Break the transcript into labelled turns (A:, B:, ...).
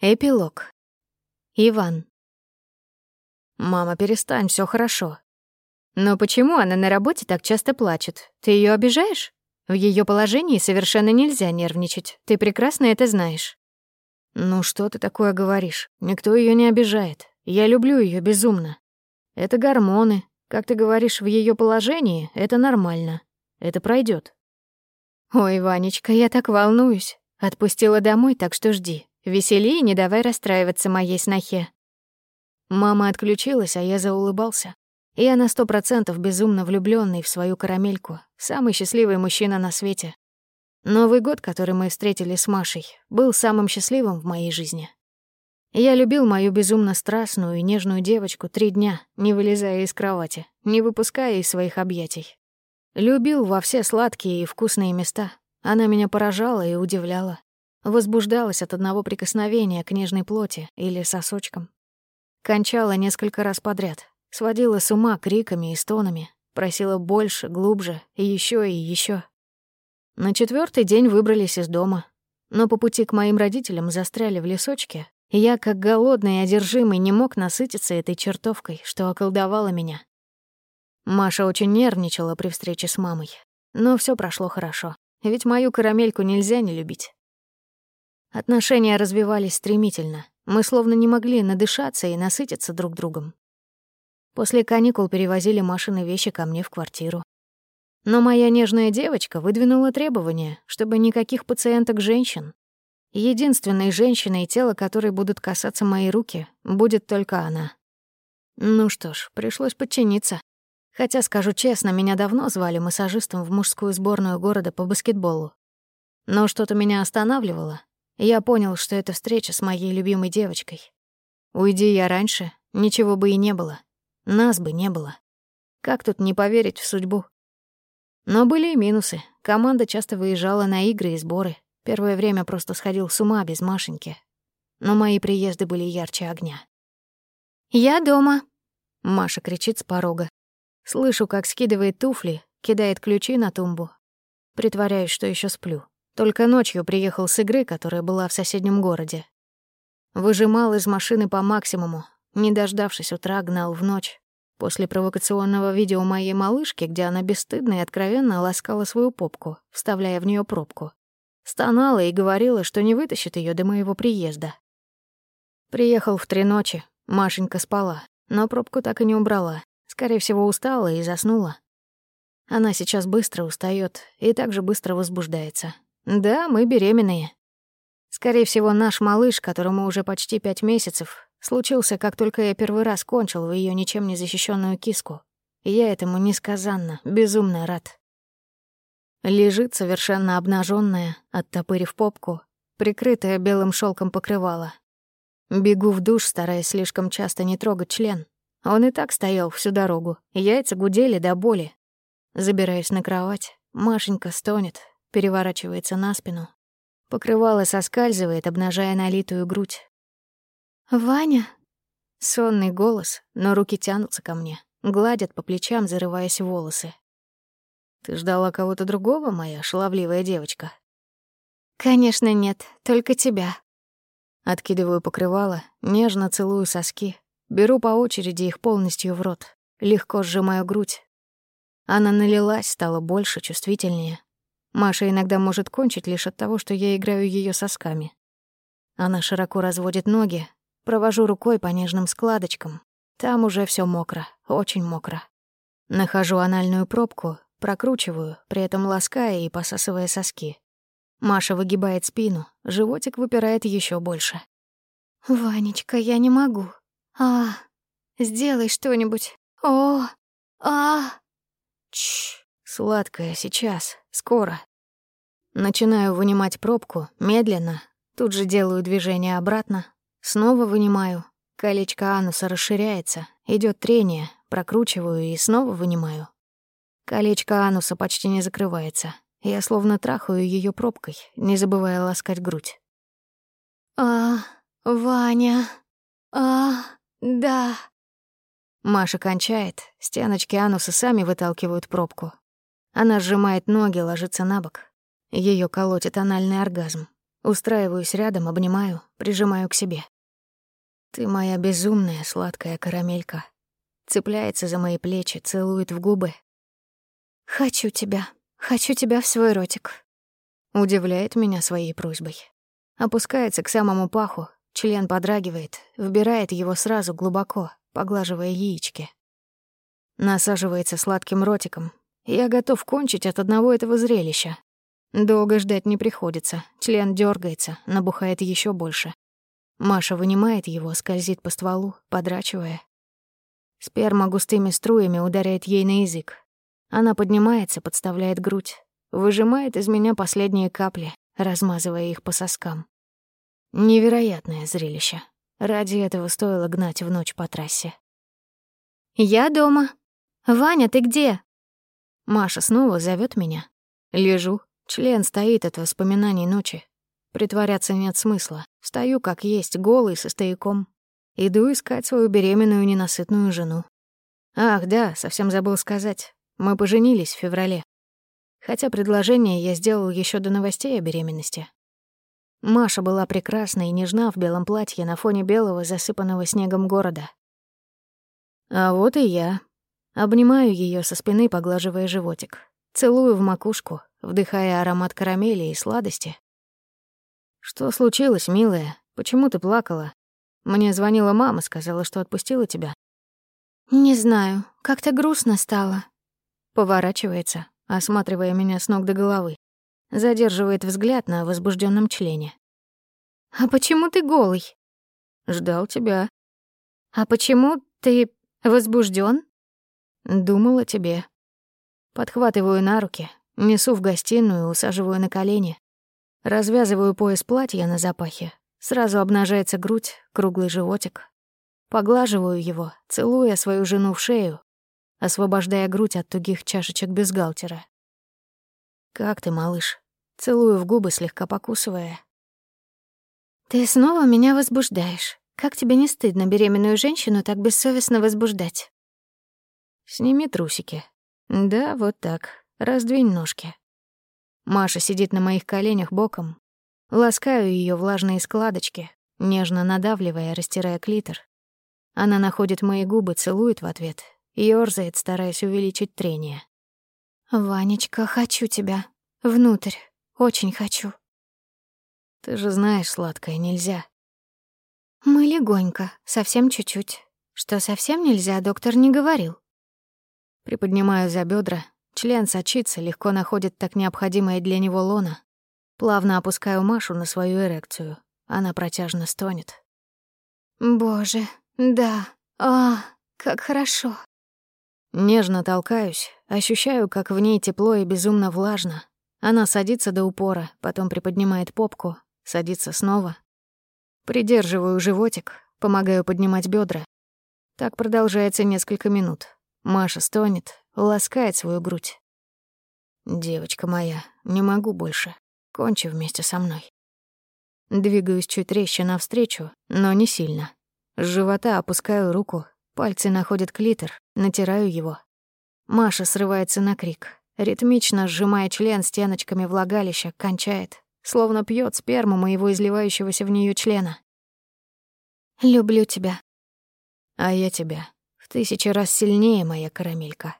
A: Эпилог. Иван. «Мама, перестань, все хорошо». «Но почему она на работе так часто плачет? Ты ее обижаешь? В ее положении совершенно нельзя нервничать. Ты прекрасно это знаешь». «Ну что ты такое говоришь? Никто ее не обижает. Я люблю ее безумно. Это гормоны. Как ты говоришь, в ее положении это нормально. Это пройдет. «Ой, Ванечка, я так волнуюсь. Отпустила домой, так что жди. Весели не давай расстраиваться моей снохе. Мама отключилась, а я заулыбался. Я на сто процентов безумно влюблённый в свою карамельку, самый счастливый мужчина на свете. Новый год, который мы встретили с Машей, был самым счастливым в моей жизни. Я любил мою безумно страстную и нежную девочку три дня, не вылезая из кровати, не выпуская из своих объятий. Любил во все сладкие и вкусные места. Она меня поражала и удивляла. Возбуждалась от одного прикосновения к нежной плоти или сосочкам. Кончала несколько раз подряд, сводила с ума криками и стонами, просила больше, глубже, и еще и еще. На четвертый день выбрались из дома, но по пути к моим родителям застряли в лесочке, и я, как голодный и одержимый, не мог насытиться этой чертовкой, что околдовала меня. Маша очень нервничала при встрече с мамой, но все прошло хорошо, ведь мою карамельку нельзя не любить. Отношения развивались стремительно. Мы словно не могли надышаться и насытиться друг другом. После каникул перевозили Машины вещи ко мне в квартиру. Но моя нежная девочка выдвинула требование, чтобы никаких пациенток-женщин. Единственной женщиной, тело которой будут касаться мои руки, будет только она. Ну что ж, пришлось подчиниться. Хотя, скажу честно, меня давно звали массажистом в мужскую сборную города по баскетболу. Но что-то меня останавливало, я понял, что это встреча с моей любимой девочкой. Уйди я раньше, ничего бы и не было. Нас бы не было. Как тут не поверить в судьбу? Но были и минусы. Команда часто выезжала на игры и сборы. Первое время просто сходил с ума без Машеньки. Но мои приезды были ярче огня. «Я дома», — Маша кричит с порога. Слышу, как скидывает туфли, кидает ключи на тумбу. Притворяюсь, что еще сплю. Только ночью приехал с игры, которая была в соседнем городе. Выжимал из машины по максимуму, не дождавшись утра, гнал в ночь. После провокационного видео моей малышки, где она бесстыдно и откровенно ласкала свою попку, вставляя в нее пробку. Стонала и говорила, что не вытащит ее до моего приезда. Приехал в три ночи, Машенька спала, но пробку так и не убрала. Скорее всего, устала и заснула. Она сейчас быстро устает и также быстро возбуждается. Да, мы беременные. Скорее всего, наш малыш, которому уже почти пять месяцев, случился, как только я первый раз кончил в ее ничем не защищенную киску. И я этому несказанно, безумно рад. Лежит совершенно обнаженная, оттопырив попку, прикрытая белым шелком покрывала. Бегу в душ, стараясь слишком часто не трогать член. Он и так стоял всю дорогу, яйца гудели до боли. Забираюсь на кровать, Машенька стонет, переворачивается на спину. Покрывало соскальзывает, обнажая налитую грудь. «Ваня?» Сонный голос, но руки тянутся ко мне, гладят по плечам, зарываясь в волосы. «Ты ждала кого-то другого, моя шаловливая девочка?» «Конечно нет, только тебя». Откидываю покрывало, нежно целую соски, беру по очереди их полностью в рот, легко сжимаю грудь. Она налилась, стала больше, чувствительнее. Маша иногда может кончить лишь от того, что я играю ее сосками. Она широко разводит ноги, провожу рукой по нежным складочкам. Там уже все мокро, очень мокро. Нахожу анальную пробку, прокручиваю, при этом лаская и посасывая соски. Маша выгибает спину, животик выпирает еще больше. «Ванечка, я не могу. А, сделай что-нибудь. О, а, Чш, сладкая сейчас, скоро. Начинаю вынимать пробку, медленно, тут же делаю движение обратно, снова вынимаю. Колечко ануса расширяется, идет трение, прокручиваю и снова вынимаю. Колечко ануса почти не закрывается. Я словно трахаю ее пробкой, не забывая ласкать грудь. «А, Ваня, а, да». Маша кончает, стеночки ануса сами выталкивают пробку. Она сжимает ноги, ложится на бок. Её колотит анальный оргазм. Устраиваюсь рядом, обнимаю, прижимаю к себе. Ты моя безумная сладкая карамелька. Цепляется за мои плечи, целует в губы. Хочу тебя, хочу тебя в свой ротик. Удивляет меня своей просьбой. Опускается к самому паху, член подрагивает, вбирает его сразу глубоко, поглаживая яички. Насаживается сладким ротиком. Я готов кончить от одного этого зрелища. Долго ждать не приходится. Член дергается, набухает еще больше. Маша вынимает его, скользит по стволу, подрачивая. Сперма густыми струями ударяет ей на язык. Она поднимается, подставляет грудь, выжимает из меня последние капли, размазывая их по соскам. Невероятное зрелище. Ради этого стоило гнать в ночь по трассе. «Я дома. Ваня, ты где?» Маша снова зовет меня. Лежу, член стоит от воспоминаний ночи, Притворяться нет смысла. Стою как есть, голый, со стояком. Иду искать свою беременную ненасытную жену. Ах, да, совсем забыл сказать. Мы поженились в феврале. Хотя предложение я сделал еще до новостей о беременности. Маша была прекрасна и нежна в белом платье на фоне белого, засыпанного снегом города. А вот и я. Обнимаю ее со спины, поглаживая животик. Целую в макушку, вдыхая аромат карамели и сладости, «Что случилось, милая? Почему ты плакала? Мне звонила мама, сказала, что отпустила тебя».
B: «Не знаю, как-то грустно стало».
A: Поворачивается, осматривая меня с ног до головы. Задерживает взгляд на возбужденном члене.
B: «А почему ты голый?»
A: «Ждал тебя».
B: «А почему ты возбужден?
A: «Думал о тебе». Подхватываю на руки, несу в гостиную, усаживаю на колени. Развязываю пояс платья на запахе. Сразу обнажается грудь, круглый животик. Поглаживаю его, целуя свою жену в шею, освобождая грудь от тугих чашечек бюстгальтера. «Как ты, малыш?» Целую в губы, слегка покусывая.
B: «Ты снова меня возбуждаешь. Как тебе не стыдно беременную женщину так бессовестно возбуждать?»
A: «Сними трусики. Да, вот так. Раздвинь ножки. Маша сидит на моих коленях боком. Ласкаю ее влажные складочки, нежно надавливая, растирая клитор. Она находит мои губы, целует в ответ ёрзает, стараясь увеличить трение.
B: «Ванечка, хочу тебя. Внутрь. Очень хочу».
A: «Ты же знаешь, сладкое, нельзя».
B: «Мы легонько, совсем чуть-чуть. Что совсем нельзя, доктор не говорил».
A: Приподнимаю за бедра, Член сочится, легко находит так необходимое для него лона. Плавно опускаю Машу на свою эрекцию. Она протяжно стонет.
B: «Боже, да, а, как хорошо».
A: Нежно толкаюсь, ощущаю, как в ней тепло и безумно влажно. Она садится до упора, потом приподнимает попку, садится снова. Придерживаю животик, помогаю поднимать бедра. Так продолжается несколько минут. Маша стонет, ласкает свою грудь. «Девочка моя, не могу больше. Кончи вместе со мной». Двигаюсь чуть резче навстречу, но не сильно. С живота опускаю руку, пальцы находят клитор, натираю его. Маша срывается на крик, ритмично сжимая член стеночками влагалища, кончает, словно пьет сперму моего изливающегося в нее члена.
B: «Люблю тебя».
A: «А я тебя. В тысячи раз сильнее, моя карамелька».